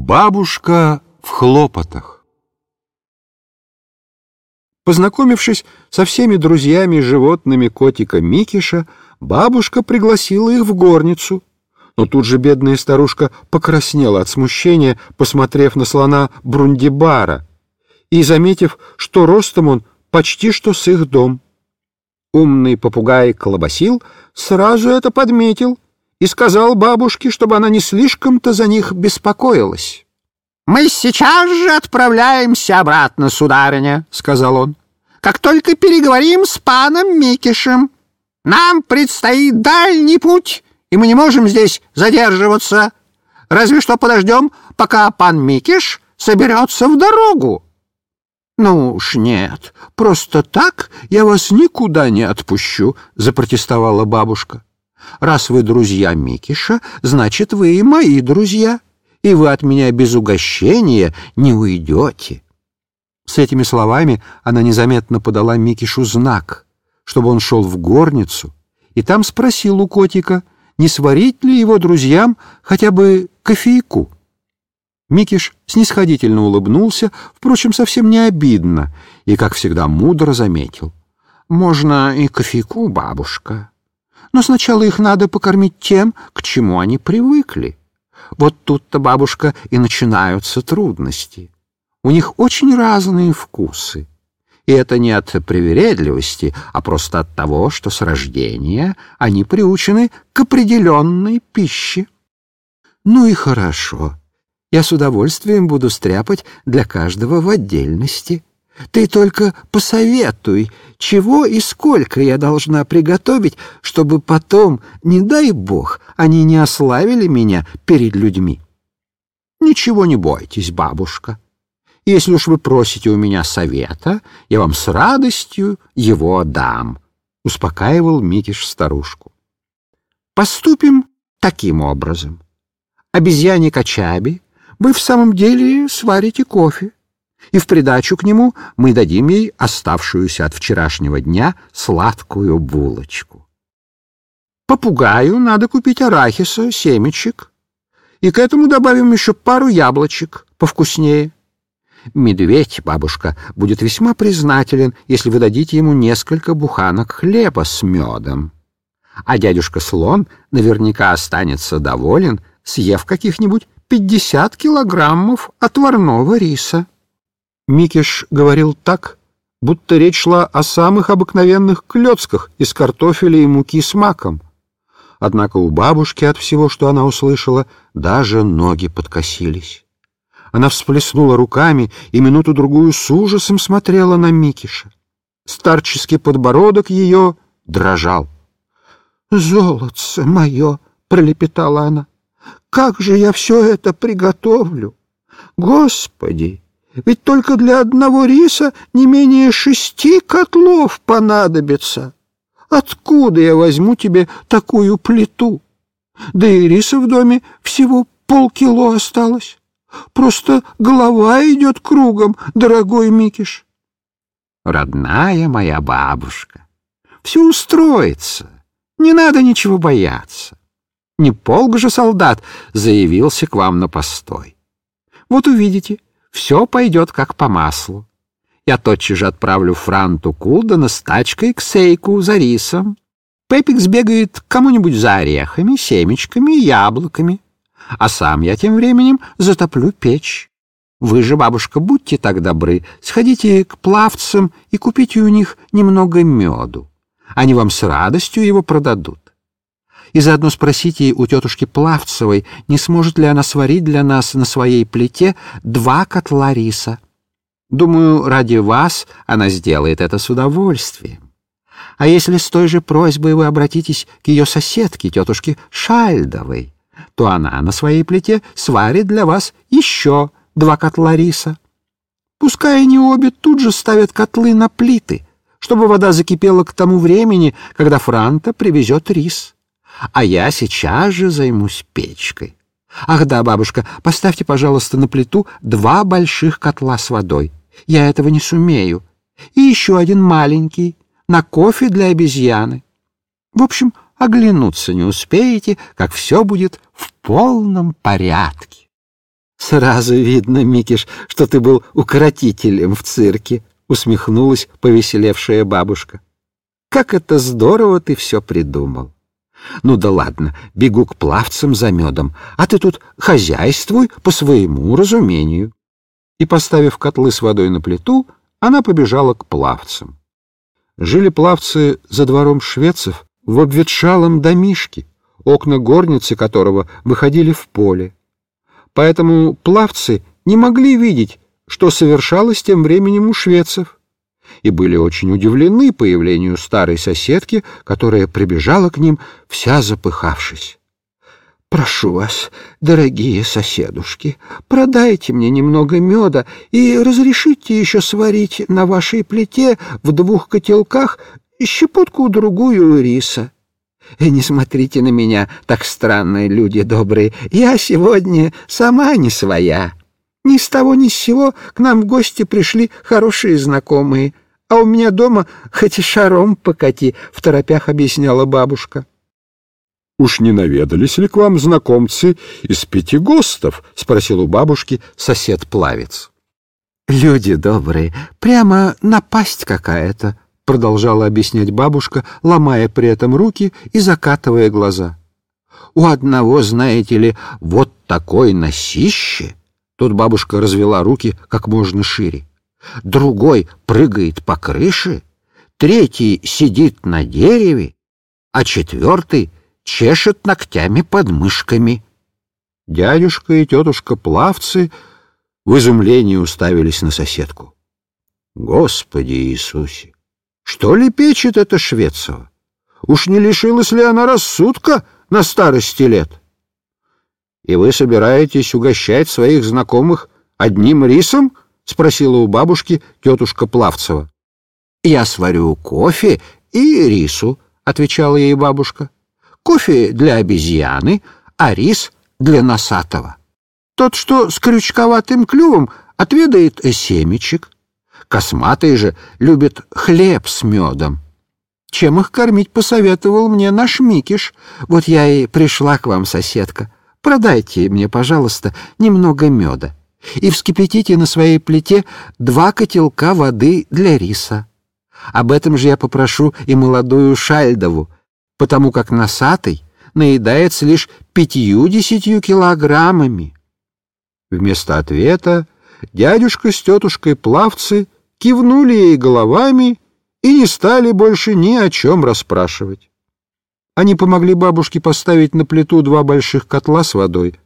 Бабушка в хлопотах Познакомившись со всеми друзьями животными котика Микиша, бабушка пригласила их в горницу. Но тут же бедная старушка покраснела от смущения, посмотрев на слона Брундибара и заметив, что ростом он почти что с их дом. Умный попугай Колобасил сразу это подметил — и сказал бабушке, чтобы она не слишком-то за них беспокоилась. «Мы сейчас же отправляемся обратно, сударыня», — сказал он. «Как только переговорим с паном Микишем. Нам предстоит дальний путь, и мы не можем здесь задерживаться. Разве что подождем, пока пан Микиш соберется в дорогу». «Ну уж нет, просто так я вас никуда не отпущу», — запротестовала бабушка. Раз вы друзья Микиша, значит, вы и мои друзья, и вы от меня без угощения не уйдете». С этими словами она незаметно подала Микишу знак, чтобы он шел в горницу, и там спросил у котика, не сварить ли его друзьям хотя бы кофейку. Микиш снисходительно улыбнулся, впрочем, совсем не обидно, и, как всегда, мудро заметил. «Можно и кофейку, бабушка» но сначала их надо покормить тем, к чему они привыкли. Вот тут-то, бабушка, и начинаются трудности. У них очень разные вкусы. И это не от привередливости, а просто от того, что с рождения они приучены к определенной пище. Ну и хорошо. Я с удовольствием буду стряпать для каждого в отдельности. Ты только посоветуй, чего и сколько я должна приготовить, чтобы потом, не дай бог, они не ославили меня перед людьми. Ничего не бойтесь, бабушка. Если уж вы просите у меня совета, я вам с радостью его дам, — успокаивал Митиш старушку. Поступим таким образом. Обезьяне Качаби вы в самом деле сварите кофе и в придачу к нему мы дадим ей оставшуюся от вчерашнего дня сладкую булочку. Попугаю надо купить арахиса, семечек, и к этому добавим еще пару яблочек повкуснее. Медведь, бабушка, будет весьма признателен, если вы дадите ему несколько буханок хлеба с медом. А дядюшка Слон наверняка останется доволен, съев каких-нибудь пятьдесят килограммов отварного риса. Микиш говорил так, будто речь шла о самых обыкновенных клёцках из картофеля и муки с маком. Однако у бабушки от всего, что она услышала, даже ноги подкосились. Она всплеснула руками и минуту-другую с ужасом смотрела на Микиша. Старческий подбородок ее дрожал. «Золотце мое!» — пролепетала она. «Как же я все это приготовлю? Господи!» Ведь только для одного риса не менее шести котлов понадобится. Откуда я возьму тебе такую плиту? Да и риса в доме всего полкило осталось. Просто голова идет кругом, дорогой Микиш. Родная моя бабушка, все устроится, не надо ничего бояться. Не полк же солдат заявился к вам на постой. Вот увидите, все пойдет как по маслу. Я тотчас же отправлю Франту Кулдена с тачкой к Сейку за рисом. Пепик сбегает кому-нибудь за орехами, семечками и яблоками. А сам я тем временем затоплю печь. Вы же, бабушка, будьте так добры, сходите к плавцам и купите у них немного меду. Они вам с радостью его продадут и заодно спросите у тетушки Плавцевой, не сможет ли она сварить для нас на своей плите два котла риса. Думаю, ради вас она сделает это с удовольствием. А если с той же просьбой вы обратитесь к ее соседке, тетушке Шальдовой, то она на своей плите сварит для вас еще два котла риса. Пускай они обе тут же ставят котлы на плиты, чтобы вода закипела к тому времени, когда Франта привезет рис а я сейчас же займусь печкой. Ах да, бабушка, поставьте, пожалуйста, на плиту два больших котла с водой. Я этого не сумею. И еще один маленький, на кофе для обезьяны. В общем, оглянуться не успеете, как все будет в полном порядке. Сразу видно, Микиш, что ты был укротителем в цирке, усмехнулась повеселевшая бабушка. Как это здорово ты все придумал. Ну да ладно, бегу к плавцам за медом, а ты тут хозяйствуй по своему разумению. И, поставив котлы с водой на плиту, она побежала к плавцам. Жили плавцы за двором швецов в обветшалом домишке, окна горницы которого выходили в поле. Поэтому плавцы не могли видеть, что совершалось тем временем у швецов и были очень удивлены появлению старой соседки, которая прибежала к ним, вся запыхавшись. «Прошу вас, дорогие соседушки, продайте мне немного меда и разрешите еще сварить на вашей плите в двух котелках щепотку-другую риса. Не смотрите на меня, так странные люди добрые, я сегодня сама не своя». Ни с того ни с сего к нам в гости пришли хорошие знакомые — а у меня дома хоть и шаром покати, — в торопях объясняла бабушка. — Уж не наведались ли к вам знакомцы из Пятигостов? — спросил у бабушки сосед-плавец. — Люди добрые, прямо напасть какая-то, — продолжала объяснять бабушка, ломая при этом руки и закатывая глаза. — У одного, знаете ли, вот такой носище. Тут бабушка развела руки как можно шире другой прыгает по крыше, третий сидит на дереве, а четвертый чешет ногтями под мышками. Дядюшка и тетушка Плавцы в изумлении уставились на соседку. Господи Иисусе! Что ли печет эта Швецова? Уж не лишилась ли она рассудка на старости лет? И вы собираетесь угощать своих знакомых одним рисом —— спросила у бабушки тетушка Плавцева. — Я сварю кофе и рису, — отвечала ей бабушка. — Кофе для обезьяны, а рис для носатого. Тот, что с крючковатым клювом, отведает семечек. Косматые же любят хлеб с медом. Чем их кормить посоветовал мне наш Микиш. Вот я и пришла к вам, соседка. Продайте мне, пожалуйста, немного меда и вскипятите на своей плите два котелка воды для риса. Об этом же я попрошу и молодую Шальдову, потому как носатый наедается лишь пятью-десятью килограммами. Вместо ответа дядюшка с тетушкой плавцы кивнули ей головами и не стали больше ни о чем расспрашивать. Они помогли бабушке поставить на плиту два больших котла с водой,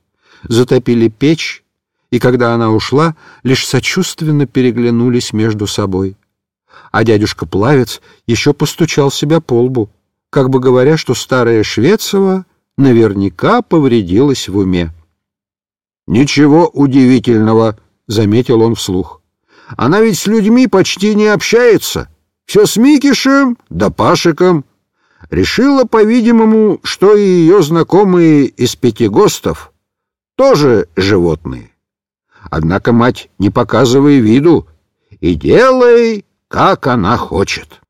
затопили печь и когда она ушла, лишь сочувственно переглянулись между собой. А дядюшка Плавец еще постучал себя по лбу, как бы говоря, что старая Швецова наверняка повредилась в уме. «Ничего удивительного», — заметил он вслух. «Она ведь с людьми почти не общается, все с Микишем да Пашиком. Решила, по-видимому, что и ее знакомые из Пятигостов тоже животные. Однако, мать, не показывай виду и делай, как она хочет.